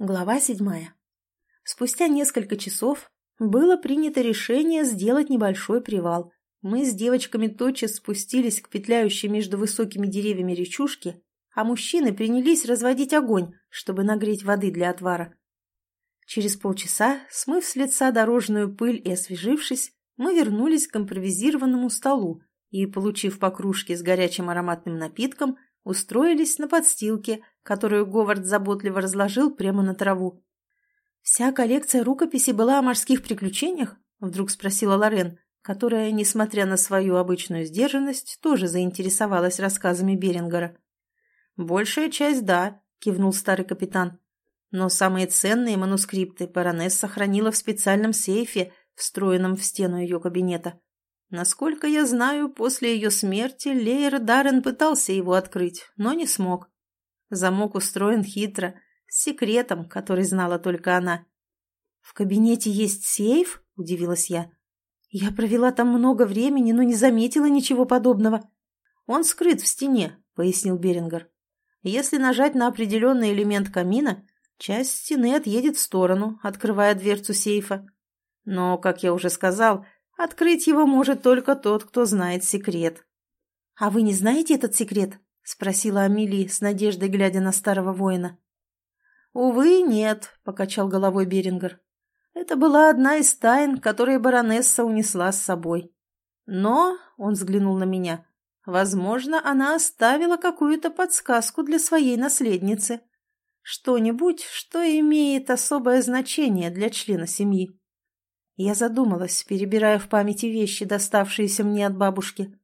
Глава седьмая. Спустя несколько часов было принято решение сделать небольшой привал. Мы с девочками тотчас спустились к петляющей между высокими деревьями речушке, а мужчины принялись разводить огонь, чтобы нагреть воды для отвара. Через полчаса, смыв с лица дорожную пыль и освежившись, мы вернулись к импровизированному столу и, получив по кружке с горячим ароматным напитком, устроились на подстилке, которую Говард заботливо разложил прямо на траву. «Вся коллекция рукописей была о морских приключениях?» — вдруг спросила Лорен, которая, несмотря на свою обычную сдержанность, тоже заинтересовалась рассказами Берингера. «Большая часть, да», — кивнул старый капитан. «Но самые ценные манускрипты баронесса хранила в специальном сейфе, встроенном в стену ее кабинета. Насколько я знаю, после ее смерти Лейер Даррен пытался его открыть, но не смог. Замок устроен хитро, с секретом, который знала только она. «В кабинете есть сейф?» – удивилась я. «Я провела там много времени, но не заметила ничего подобного». «Он скрыт в стене», – пояснил Берингер. «Если нажать на определенный элемент камина, часть стены отъедет в сторону, открывая дверцу сейфа. Но, как я уже сказал, – Открыть его может только тот, кто знает секрет. «А вы не знаете этот секрет?» — спросила Амелия с надеждой, глядя на старого воина. «Увы, нет», — покачал головой Берингер. «Это была одна из тайн, которые баронесса унесла с собой. Но, — он взглянул на меня, — возможно, она оставила какую-то подсказку для своей наследницы. Что-нибудь, что имеет особое значение для члена семьи». Я задумалась, перебирая в памяти вещи, доставшиеся мне от бабушки.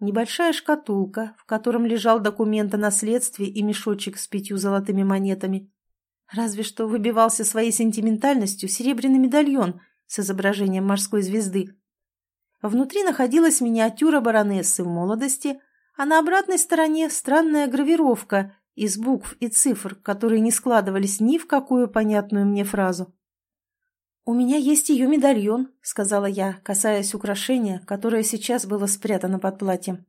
Небольшая шкатулка, в котором лежал документ о наследстве и мешочек с пятью золотыми монетами. Разве что выбивался своей сентиментальностью серебряный медальон с изображением морской звезды. Внутри находилась миниатюра баронессы в молодости, а на обратной стороне странная гравировка из букв и цифр, которые не складывались ни в какую понятную мне фразу. «У меня есть ее медальон», — сказала я, касаясь украшения, которое сейчас было спрятано под платьем.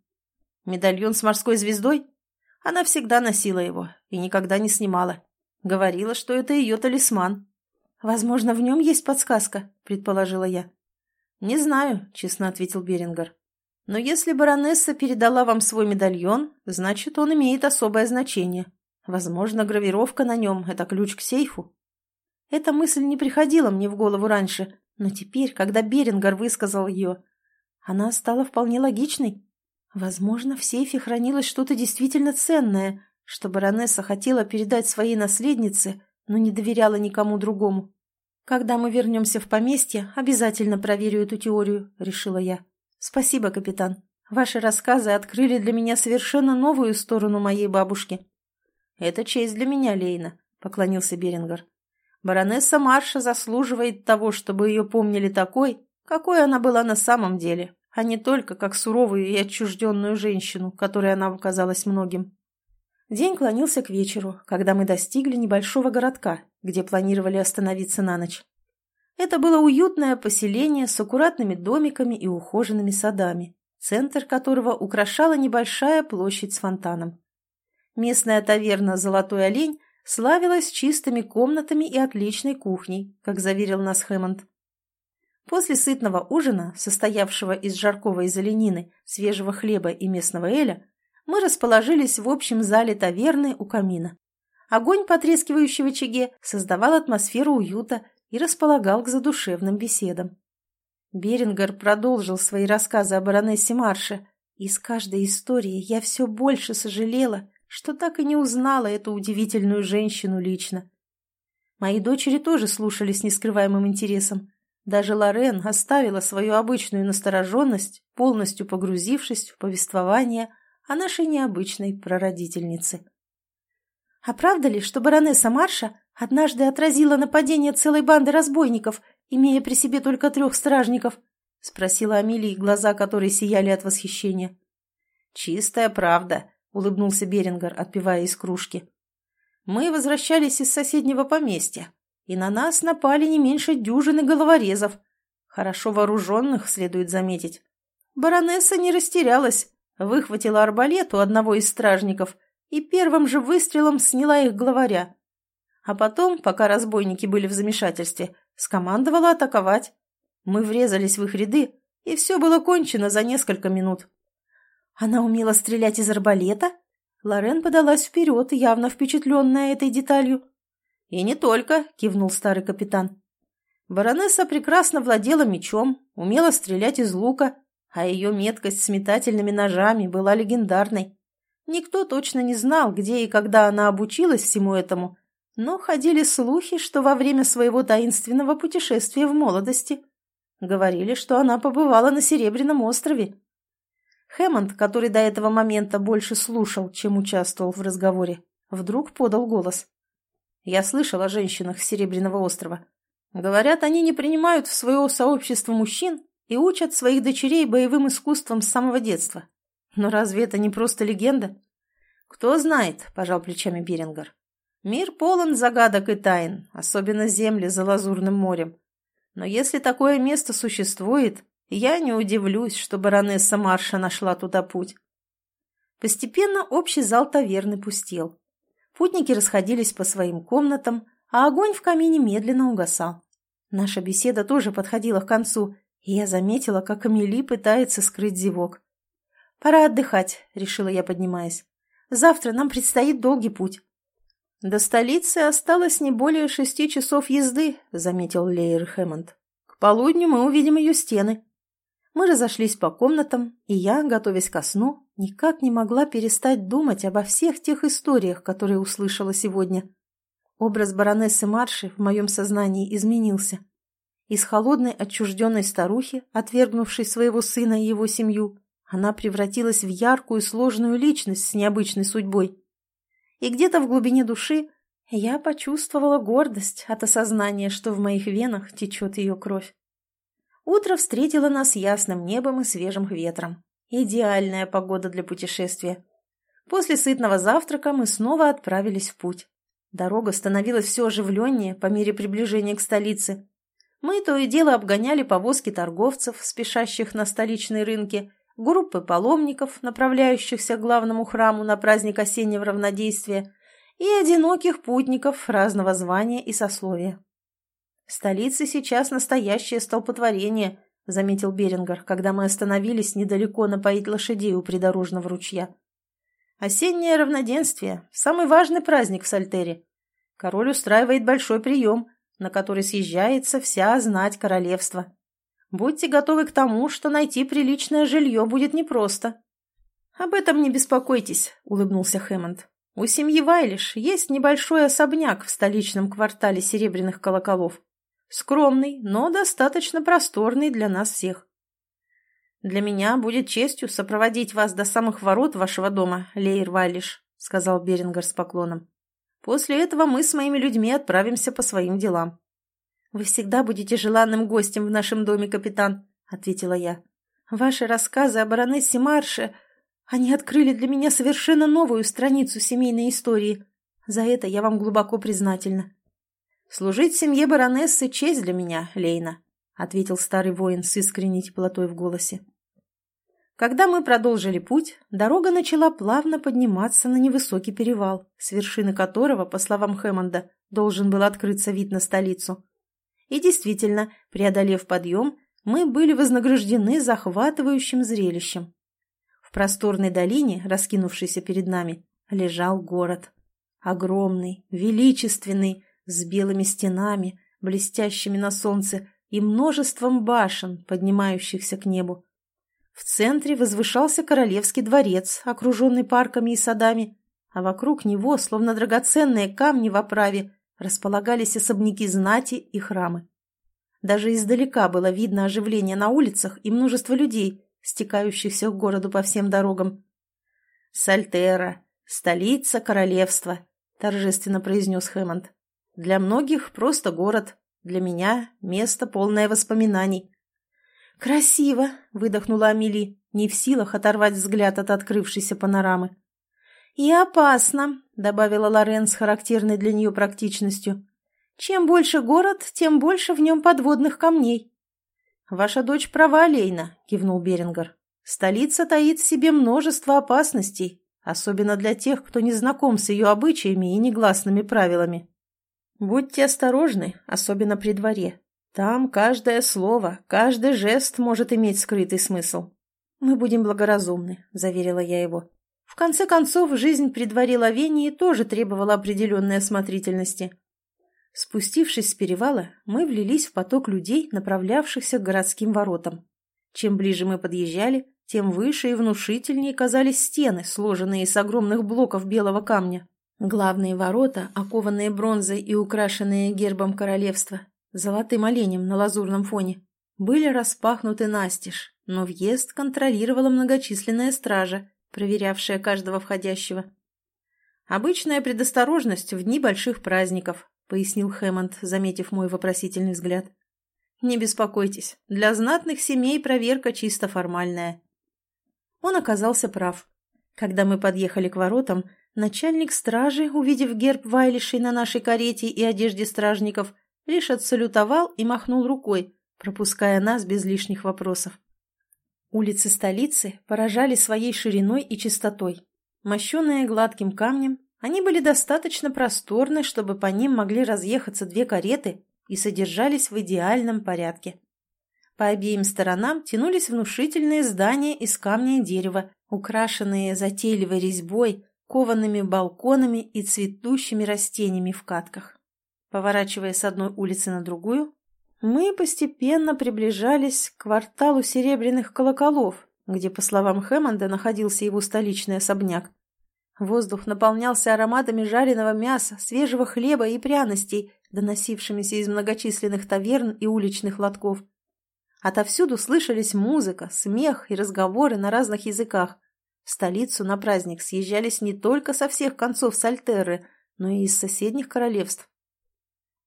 «Медальон с морской звездой?» Она всегда носила его и никогда не снимала. Говорила, что это ее талисман. «Возможно, в нем есть подсказка», — предположила я. «Не знаю», — честно ответил Берингер. «Но если баронесса передала вам свой медальон, значит, он имеет особое значение. Возможно, гравировка на нем — это ключ к сейфу». Эта мысль не приходила мне в голову раньше, но теперь, когда Берингар высказал ее, она стала вполне логичной. Возможно, в сейфе хранилось что-то действительно ценное, что баронесса хотела передать своей наследнице, но не доверяла никому другому. «Когда мы вернемся в поместье, обязательно проверю эту теорию», — решила я. «Спасибо, капитан. Ваши рассказы открыли для меня совершенно новую сторону моей бабушки». «Это честь для меня, Лейна», — поклонился Берингар. Баронесса Марша заслуживает того, чтобы ее помнили такой, какой она была на самом деле, а не только как суровую и отчужденную женщину, которой она показалась многим. День клонился к вечеру, когда мы достигли небольшого городка, где планировали остановиться на ночь. Это было уютное поселение с аккуратными домиками и ухоженными садами, центр которого украшала небольшая площадь с фонтаном. Местная таверна «Золотой олень» славилась чистыми комнатами и отличной кухней, как заверил нас Хэммонд. После сытного ужина, состоявшего из жаркого из оленины, свежего хлеба и местного эля, мы расположились в общем зале таверны у камина. Огонь, потрескивающий в очаге, создавал атмосферу уюта и располагал к задушевным беседам. Берингер продолжил свои рассказы о баронессе Марше, и с каждой историей я все больше сожалела, что так и не узнала эту удивительную женщину лично. Мои дочери тоже слушали с нескрываемым интересом. Даже Лорен оставила свою обычную настороженность, полностью погрузившись в повествование о нашей необычной прародительнице. «А правда ли, что баронесса Марша однажды отразила нападение целой банды разбойников, имея при себе только трех стражников?» — спросила Амелия, глаза которой сияли от восхищения. «Чистая правда», — улыбнулся Берингер, отпивая из кружки. «Мы возвращались из соседнего поместья, и на нас напали не меньше дюжины головорезов. Хорошо вооруженных, следует заметить. Баронесса не растерялась, выхватила арбалет у одного из стражников и первым же выстрелом сняла их главаря. а потом, пока разбойники были в замешательстве, скомандовала атаковать. Мы врезались в их ряды, и все было кончено за несколько минут. Она умела стрелять из арбалета? Лорен подалась вперед, явно впечатленная этой деталью. «И не только», — кивнул старый капитан. Баронесса прекрасно владела мечом, умела стрелять из лука, а ее меткость с метательными ножами была легендарной. Никто точно не знал, где и когда она обучилась всему этому, но ходили слухи, что во время своего таинственного путешествия в молодости говорили, что она побывала на Серебряном острове. Хэммонд, который до этого момента больше слушал, чем участвовал в разговоре, вдруг подал голос. «Я слышал о женщинах Серебряного острова. Говорят, они не принимают в свое сообщество мужчин и учат своих дочерей боевым искусствам с самого детства. Но разве это не просто легенда?» «Кто знает», – пожал плечами Берингер. Мир полон загадок и тайн, особенно земли за Лазурным морем. Но если такое место существует, я не удивлюсь, что баронесса Марша нашла туда путь. Постепенно общий зал таверны пустел. Путники расходились по своим комнатам, а огонь в камине медленно угасал. Наша беседа тоже подходила к концу, и я заметила, как Амели пытается скрыть зевок. «Пора отдыхать», — решила я, поднимаясь. «Завтра нам предстоит долгий путь». «До столицы осталось не более шести часов езды», — заметил Лейер Хэммонд. «К полудню мы увидим ее стены». Мы разошлись по комнатам, и я, готовясь ко сну, никак не могла перестать думать обо всех тех историях, которые услышала сегодня. Образ баронессы Марши в моем сознании изменился. Из холодной отчужденной старухи, отвергнувшей своего сына и его семью, она превратилась в яркую сложную личность с необычной судьбой и где-то в глубине души я почувствовала гордость от осознания, что в моих венах течет ее кровь. Утро встретило нас ясным небом и свежим ветром. Идеальная погода для путешествия. После сытного завтрака мы снова отправились в путь. Дорога становилась все оживленнее по мере приближения к столице. Мы то и дело обгоняли повозки торговцев, спешащих на столичные рынки, группы паломников, направляющихся к главному храму на праздник осеннего равнодействия, и одиноких путников разного звания и сословия. «В столице сейчас настоящее столпотворение», — заметил Берингер, когда мы остановились недалеко напоить лошадей у придорожного ручья. «Осеннее равноденствие — самый важный праздник в Сальтере. Король устраивает большой прием, на который съезжается вся знать королевства. Будьте готовы к тому, что найти приличное жилье будет непросто. «Об этом не беспокойтесь», — улыбнулся Хэммонд. «У семьи Вайлиш есть небольшой особняк в столичном квартале Серебряных колоколов. Скромный, но достаточно просторный для нас всех. Для меня будет честью сопроводить вас до самых ворот вашего дома, Лейер Вайлиш», — сказал Берингер с поклоном. «После этого мы с моими людьми отправимся по своим делам». «Вы всегда будете желанным гостем в нашем доме, капитан», — ответила я. «Ваши рассказы о баронессе Марше, они открыли для меня совершенно новую страницу семейной истории. За это я вам глубоко признательна». «Служить семье баронессы — честь для меня, Лейна», — ответил старый воин с искренней теплотой в голосе. Когда мы продолжили путь, дорога начала плавно подниматься на невысокий перевал, с вершины которого, по словам Хэммонда, должен был открыться вид на столицу. И действительно, преодолев подъем, мы были вознаграждены захватывающим зрелищем. В просторной долине, раскинувшейся перед нами, лежал город. Огромный, величественный, с белыми стенами, блестящими на солнце, и множеством башен, поднимающихся к небу. В центре возвышался королевский дворец, окруженный парками и садами, а вокруг него, словно драгоценные камни в оправе, располагались особняки знати и храмы. Даже издалека было видно оживление на улицах и множество людей, стекающихся к городу по всем дорогам. «Сальтера, столица королевства», — торжественно произнес Хэммонд. «Для многих просто город, для меня место, полное воспоминаний». «Красиво!» — выдохнула Амели, не в силах оторвать взгляд от открывшейся панорамы. «И опасно», — добавила Лорен с характерной для нее практичностью. «Чем больше город, тем больше в нем подводных камней». «Ваша дочь права, Лейна», — кивнул Берингер. «Столица таит в себе множество опасностей, особенно для тех, кто не знаком с ее обычаями и негласными правилами». Будьте осторожны, особенно при дворе. Там каждое слово, каждый жест может иметь скрытый смысл. Мы будем благоразумны, заверила я его. В конце концов, жизнь при дворе Лавении тоже требовала определенной осмотрительности. Спустившись с перевала, мы влились в поток людей, направлявшихся к городским воротам. Чем ближе мы подъезжали, тем выше и внушительнее казались стены, сложенные из огромных блоков белого камня. Главные ворота, окованные бронзой и украшенные гербом королевства, золотым оленем на лазурном фоне, были распахнуты настежь, но въезд контролировала многочисленная стража, проверявшая каждого входящего. «Обычная предосторожность в дни больших праздников», — пояснил Хэммонд, заметив мой вопросительный взгляд. «Не беспокойтесь, для знатных семей проверка чисто формальная». Он оказался прав. Когда мы подъехали к воротам, начальник стражи, увидев герб Вайлишей на нашей карете и одежде стражников, лишь отсалютовал и махнул рукой, пропуская нас без лишних вопросов. Улицы столицы поражали своей шириной и чистотой. Мощенные гладким камнем, они были достаточно просторны, чтобы по ним могли разъехаться две кареты и содержались в идеальном порядке. По обеим сторонам тянулись внушительные здания из камня и дерева, украшенные затейливой резьбой, коваными балконами и цветущими растениями в катках. Поворачивая с одной улицы на другую, мы постепенно приближались к кварталу серебряных колоколов, где, по словам Хэммонда, находился его столичный особняк. Воздух наполнялся ароматами жареного мяса, свежего хлеба и пряностей, доносившимися из многочисленных таверн и уличных лотков. Отовсюду слышались музыка, смех и разговоры на разных языках. В столицу на праздник съезжались не только со всех концов Сальтерры, но и из соседних королевств.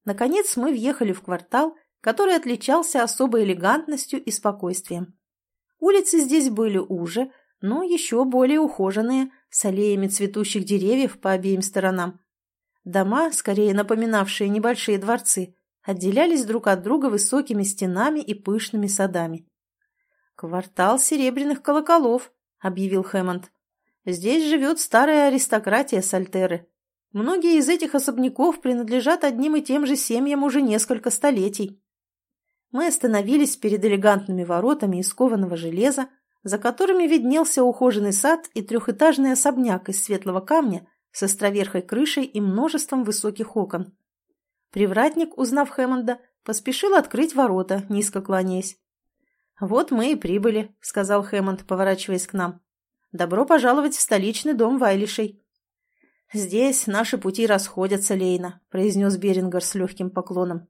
Наконец мы въехали в квартал, который отличался особой элегантностью и спокойствием. Улицы здесь были уже, но еще более ухоженные, с аллеями цветущих деревьев по обеим сторонам. Дома, скорее напоминавшие небольшие дворцы, отделялись друг от друга высокими стенами и пышными садами. «Квартал серебряных колоколов», — объявил Хэммонд. «Здесь живет старая аристократия Сальтеры. Многие из этих особняков принадлежат одним и тем же семьям уже несколько столетий мы остановились перед элегантными воротами из кованого железа, за которыми виднелся ухоженный сад и трехэтажный особняк из светлого камня с островерхой крышей и множеством высоких окон. Привратник, узнав Хэммонда, поспешил открыть ворота, низко кланяясь. «Вот мы и прибыли», — сказал Хэммонд, поворачиваясь к нам. «Добро пожаловать в столичный дом Вайлишей». «Здесь наши пути расходятся, Лейна», — произнес Берингер с легким поклоном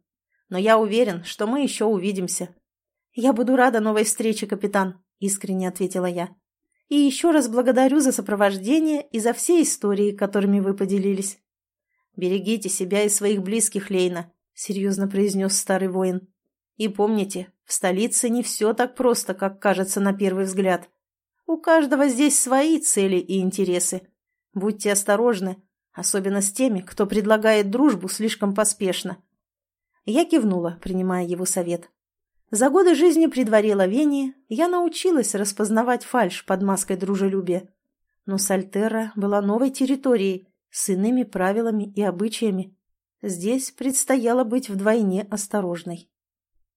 но я уверен, что мы еще увидимся». «Я буду рада новой встрече, капитан», — искренне ответила я. «И еще раз благодарю за сопровождение и за все истории, которыми вы поделились». «Берегите себя и своих близких, Лейна», — серьезно произнес старый воин. «И помните, в столице не все так просто, как кажется на первый взгляд. У каждого здесь свои цели и интересы. Будьте осторожны, особенно с теми, кто предлагает дружбу слишком поспешно. Я кивнула, принимая его совет. За годы жизни при дворе Лавении я научилась распознавать фальшь под маской дружелюбия. Но Сальтерра была новой территорией, с иными правилами и обычаями. Здесь предстояло быть вдвойне осторожной.